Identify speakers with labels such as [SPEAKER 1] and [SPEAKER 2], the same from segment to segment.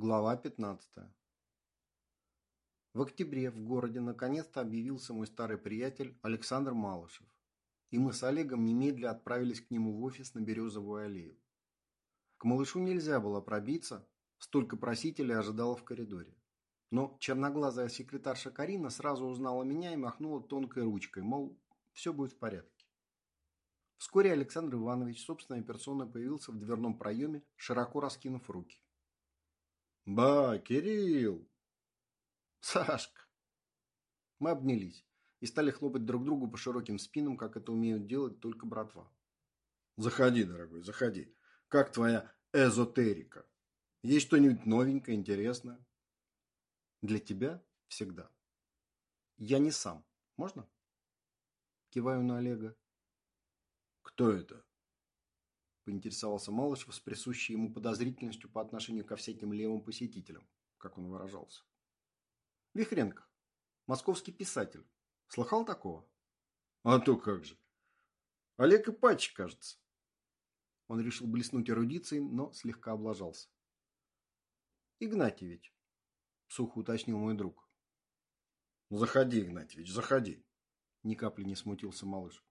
[SPEAKER 1] Глава 15. В октябре в городе наконец-то объявился мой старый приятель Александр Малышев, и мы с Олегом немедля отправились к нему в офис на Березовую аллею. К малышу нельзя было пробиться, столько просителей ожидало в коридоре. Но черноглазая секретарша Карина сразу узнала меня и махнула тонкой ручкой, мол, все будет в порядке. Вскоре Александр Иванович собственной персоной появился в дверном проеме, широко раскинув руки.
[SPEAKER 2] Ба, Кирилл!
[SPEAKER 1] Сашка! Мы обнялись и стали хлопать друг другу по широким спинам, как это умеют делать только братва.
[SPEAKER 2] Заходи, дорогой, заходи. Как твоя эзотерика? Есть что-нибудь новенькое, интересное?
[SPEAKER 1] Для тебя всегда. Я не сам. Можно? Киваю на Олега.
[SPEAKER 2] Кто это?
[SPEAKER 1] Поинтересовался Малышев с присущей ему подозрительностью по отношению ко всяким левым посетителям, как он выражался. Вихренко, московский писатель. Слыхал такого?
[SPEAKER 2] А то как же. Олег Ипач, кажется.
[SPEAKER 1] Он решил блеснуть эрудицией, но слегка облажался. Игнатьевич, сухо уточнил мой друг.
[SPEAKER 2] Заходи, Игнатьевич, заходи.
[SPEAKER 1] Ни капли не смутился малыш.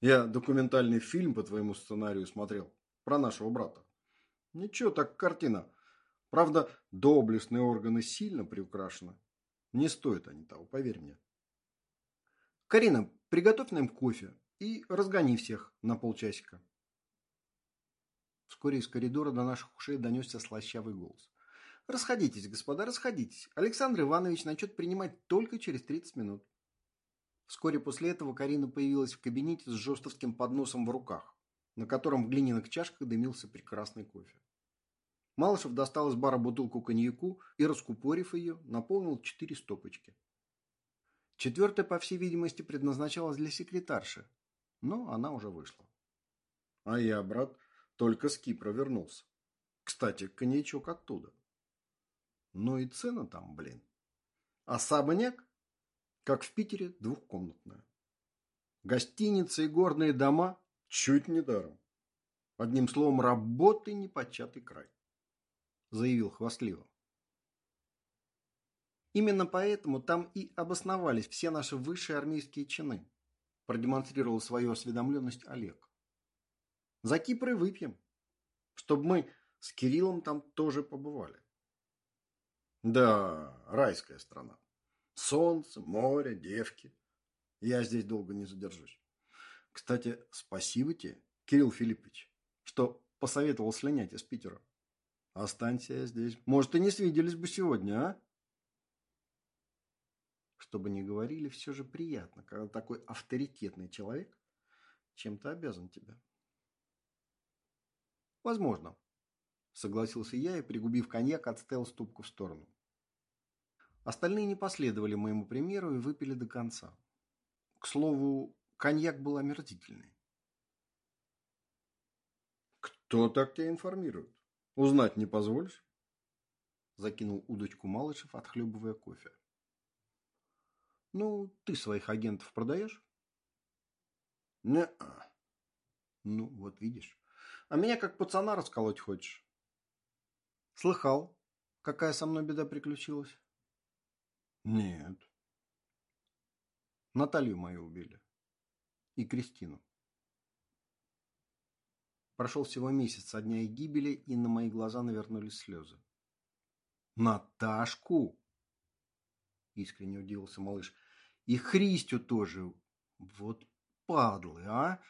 [SPEAKER 2] Я документальный фильм по твоему сценарию смотрел. Про нашего брата. Ничего, так картина. Правда, доблестные органы сильно приукрашены. Не стоит они того, поверь мне.
[SPEAKER 1] Карина, приготовь нам кофе и разгони всех на полчасика. Вскоре из коридора до наших ушей донесся слащавый голос. Расходитесь, господа, расходитесь. Александр Иванович начнет принимать только через 30 минут. Вскоре после этого Карина появилась в кабинете с жестовским подносом в руках, на котором в глиняных чашках дымился прекрасный кофе. Малышев достал из бара бутылку коньяку и, раскупорив ее, наполнил четыре стопочки. Четвертая, по всей видимости, предназначалась для секретарши, но она уже вышла.
[SPEAKER 2] А я, брат, только с Кипра вернулся. Кстати, коньячок оттуда. Ну и цена там, блин. А сабаняк как в Питере, двухкомнатная. Гостиницы и горные дома чуть не даром. Одним словом, работы непочатый край, заявил хвастливо.
[SPEAKER 1] Именно поэтому там и обосновались все наши высшие армейские чины, продемонстрировал свою осведомленность Олег. За Кипр и выпьем, чтобы мы с Кириллом там тоже побывали.
[SPEAKER 2] Да, райская страна. Солнце, море, девки. Я здесь долго не задержусь. Кстати, спасибо тебе, Кирилл Филиппович, что посоветовал слинять из Питера. Останься я здесь. Может, и не свиделись бы сегодня, а?
[SPEAKER 1] Что бы ни говорили, все же приятно, когда такой авторитетный человек чем-то обязан тебе. Возможно, согласился я и, пригубив коньяк, отставил ступку в сторону. Остальные не последовали моему примеру и выпили до конца. К слову, коньяк был омерзительный.
[SPEAKER 2] «Кто так тебя информирует? Узнать не позволишь?»
[SPEAKER 1] Закинул удочку Малышев, отхлебывая кофе. «Ну, ты своих агентов продаешь?»
[SPEAKER 2] «Не-а».
[SPEAKER 1] «Ну, вот видишь. А меня как пацана расколоть хочешь?» «Слыхал, какая со мной беда приключилась?»
[SPEAKER 2] Нет.
[SPEAKER 1] Наталью мою убили. И Кристину. Прошел всего месяц со дня их гибели, и на мои глаза навернулись слезы.
[SPEAKER 2] Наташку?
[SPEAKER 1] Искренне удивился малыш. И Христю тоже. Вот падлы, а?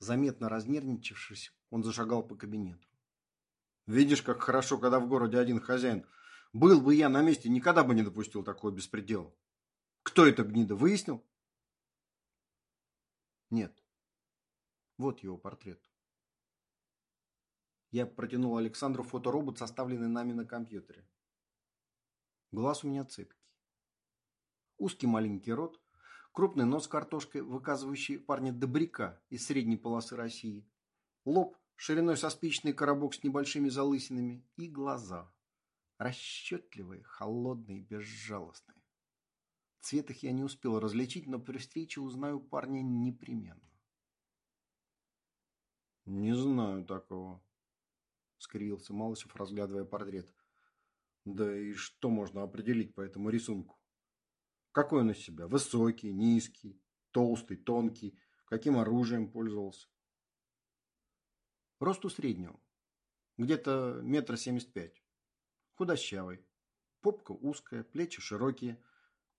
[SPEAKER 1] Заметно разнервничавшись, он зашагал по кабинету.
[SPEAKER 2] Видишь, как хорошо, когда в городе один хозяин – был бы я на месте, никогда бы не допустил такого беспредела. Кто это гнида, выяснил?
[SPEAKER 1] Нет. Вот его портрет. Я протянул Александру фоторобот, составленный нами на компьютере. Глаз у меня цепкий. Узкий маленький рот, крупный нос картошкой, выказывающий парня добряка из средней полосы России, лоб шириной со спичный коробок с небольшими залысинами и глаза – Расчетливые, холодные, безжалостные. Цвет их я не успел различить, но при встрече узнаю парня непременно.
[SPEAKER 2] «Не знаю такого», —
[SPEAKER 1] скривился Малышев, разглядывая портрет.
[SPEAKER 2] Да и что можно определить по этому рисунку? Какой он из себя? Высокий, низкий, толстый, тонкий? Каким оружием пользовался?
[SPEAKER 1] Росту среднего. Где-то метр семьдесят пять. Худощавый. Попка узкая, плечи широкие.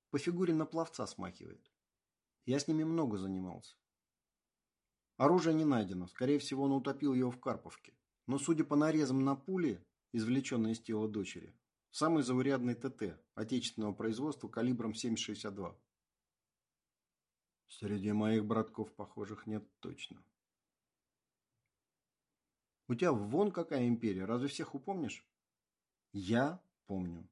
[SPEAKER 1] По фигуре на пловца смахивает. Я с ними много занимался. Оружие не найдено. Скорее всего, он утопил его в Карповке. Но, судя по нарезам на пули, извлеченной из тела дочери, самый заурядный ТТ отечественного производства калибром 7,62. Среди моих братков похожих нет точно. У тебя вон какая империя, разве всех упомнишь? Я помню.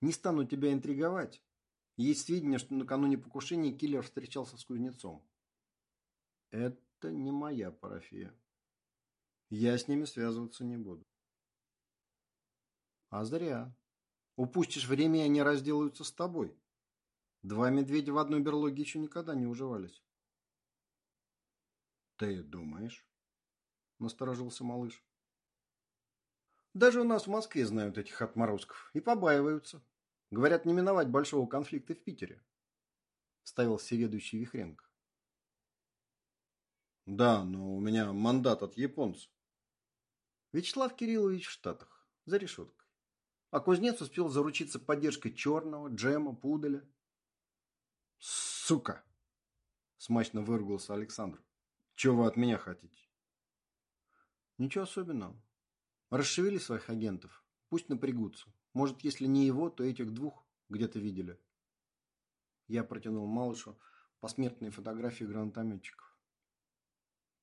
[SPEAKER 1] Не стану тебя интриговать. Есть сведения, что накануне покушения киллер встречался с кузнецом. Это не моя парафия. Я с ними связываться не буду. А зря. Упустишь время, и они разделаются с тобой. Два медведя в одной берлоге еще никогда не уживались.
[SPEAKER 2] Ты думаешь? Насторожился малыш.
[SPEAKER 1] Даже у нас в Москве знают этих отморозков и побаиваются. Говорят, не миновать большого конфликта в Питере. Ставил всеведущий Вихренко.
[SPEAKER 2] Да, но у меня мандат от японца.
[SPEAKER 1] Вячеслав Кириллович в Штатах, за решеткой. А кузнец успел заручиться поддержкой черного, джема, пуделя.
[SPEAKER 2] Сука! Смачно выругался Александр. Чего вы от меня хотите?
[SPEAKER 1] Ничего особенного. Расшевели своих агентов. Пусть напрягутся. Может, если не его, то этих двух где-то видели. Я протянул малышу посмертные фотографии гранатометчиков.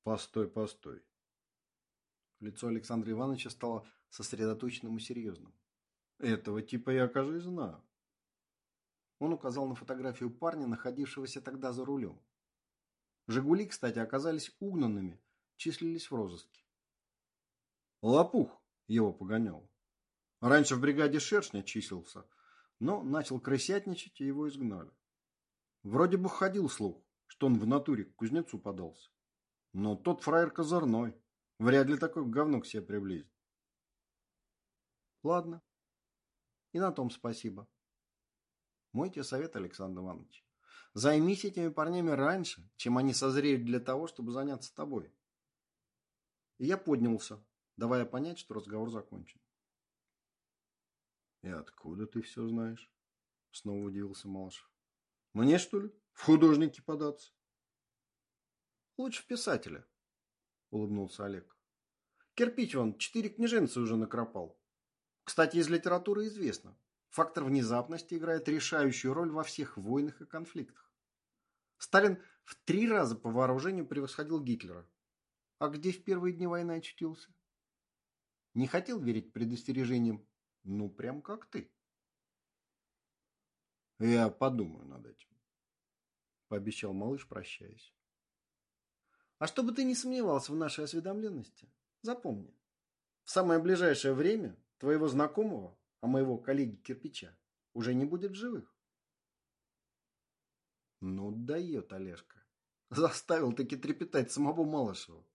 [SPEAKER 2] Постой, постой.
[SPEAKER 1] Лицо Александра Ивановича стало сосредоточенным и серьезным.
[SPEAKER 2] Этого типа я, кажется, знаю.
[SPEAKER 1] Он указал на фотографию парня, находившегося тогда за рулем. «Жигули», кстати, оказались угнанными, числились в розыске.
[SPEAKER 2] Лопух его погонял. Раньше в бригаде шершня числился, но начал крысятничать, и его изгнали. Вроде бы ходил слух, что он в натуре к кузнецу подался. Но тот фраер козырной. Вряд ли такой говно к себе приблизит.
[SPEAKER 1] Ладно. И на том спасибо. Мой тебе совет, Александр Иванович. Займись этими парнями раньше, чем они созреют для того, чтобы заняться тобой. И я поднялся, давая понять, что разговор закончен.
[SPEAKER 2] «И откуда ты все знаешь?» Снова удивился Малышев. «Мне, что ли, в художники податься?»
[SPEAKER 1] Лучше в писателя, улыбнулся Олег. Кирпич вон четыре книженцы уже накропал. Кстати, из литературы известно. Фактор внезапности играет решающую роль во всех войнах и конфликтах. Сталин в три раза по вооружению превосходил Гитлера. А где в первые дни войны очутился? Не хотел верить предостережениям. Ну, прям как ты.
[SPEAKER 2] Я подумаю над этим. Пообещал малыш, прощаясь.
[SPEAKER 1] А чтобы ты не сомневался в нашей осведомленности, запомни, в самое ближайшее время твоего знакомого, а моего коллеги Кирпича, уже не будет живых. Ну, дает Олежка. Заставил таки трепетать самого Малышева.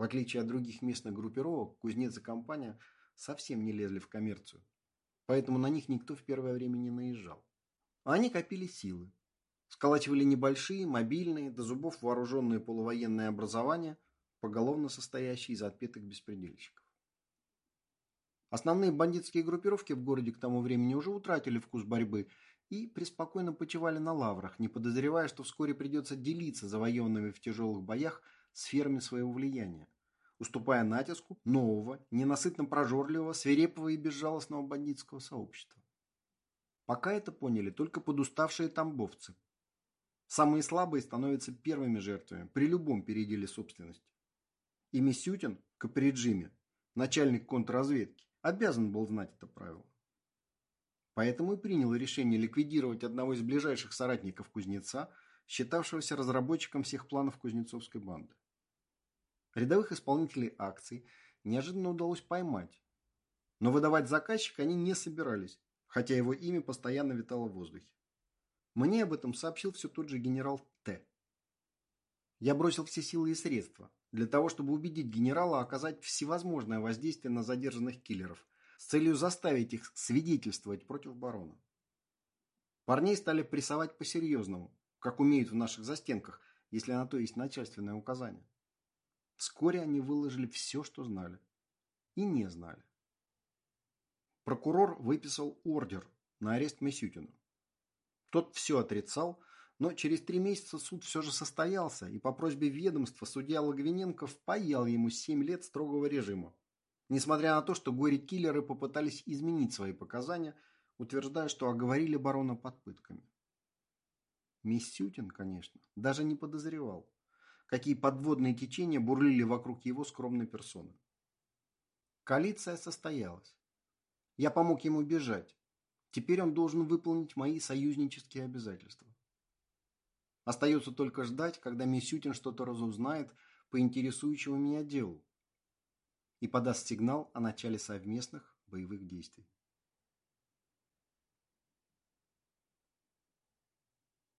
[SPEAKER 1] В отличие от других местных группировок, кузнец и компания совсем не лезли в коммерцию. Поэтому на них никто в первое время не наезжал. А они копили силы, сколачивали небольшие, мобильные, до зубов вооруженные полувоенные образования, поголовно состоящие из отпетых беспредельщиков. Основные бандитские группировки в городе к тому времени уже утратили вкус борьбы и преспокойно почивали на лаврах, не подозревая, что вскоре придется делиться завоеванными в тяжелых боях сферами своего влияния, уступая натиску нового, ненасытно прожорливого, свирепого и безжалостного бандитского сообщества. Пока это поняли только подуставшие тамбовцы, Самые слабые становятся первыми жертвами при любом переделе собственности. И Мисютин, Каприджиме, начальник контрразведки, обязан был знать это правило. Поэтому и принял решение ликвидировать одного из ближайших соратников кузнеца, считавшегося разработчиком всех планов кузнецовской банды. Рядовых исполнителей акций неожиданно удалось поймать, но выдавать заказчика они не собирались, хотя его имя постоянно витало в воздухе. Мне об этом сообщил все тот же генерал Т. Я бросил все силы и средства, для того, чтобы убедить генерала оказать всевозможное воздействие на задержанных киллеров с целью заставить их свидетельствовать против барона. Парней стали прессовать по-серьезному, как умеют в наших застенках, если на то есть начальственное указание. Вскоре они выложили все, что знали. И не знали. Прокурор выписал ордер на арест Месютина. Тот все отрицал, но через три месяца суд все же состоялся, и по просьбе ведомства судья Логвиненко впаял ему семь лет строгого режима. Несмотря на то, что горе-киллеры попытались изменить свои показания, утверждая, что оговорили барона под пытками. Миссютин, конечно, даже не подозревал, какие подводные течения бурлили вокруг его скромной персоны. Коалиция состоялась. Я помог ему бежать. Теперь он должен выполнить мои союзнические обязательства. Остается только ждать, когда Мисютин что-то разузнает по интересующему меня делу и подаст сигнал о начале совместных боевых действий.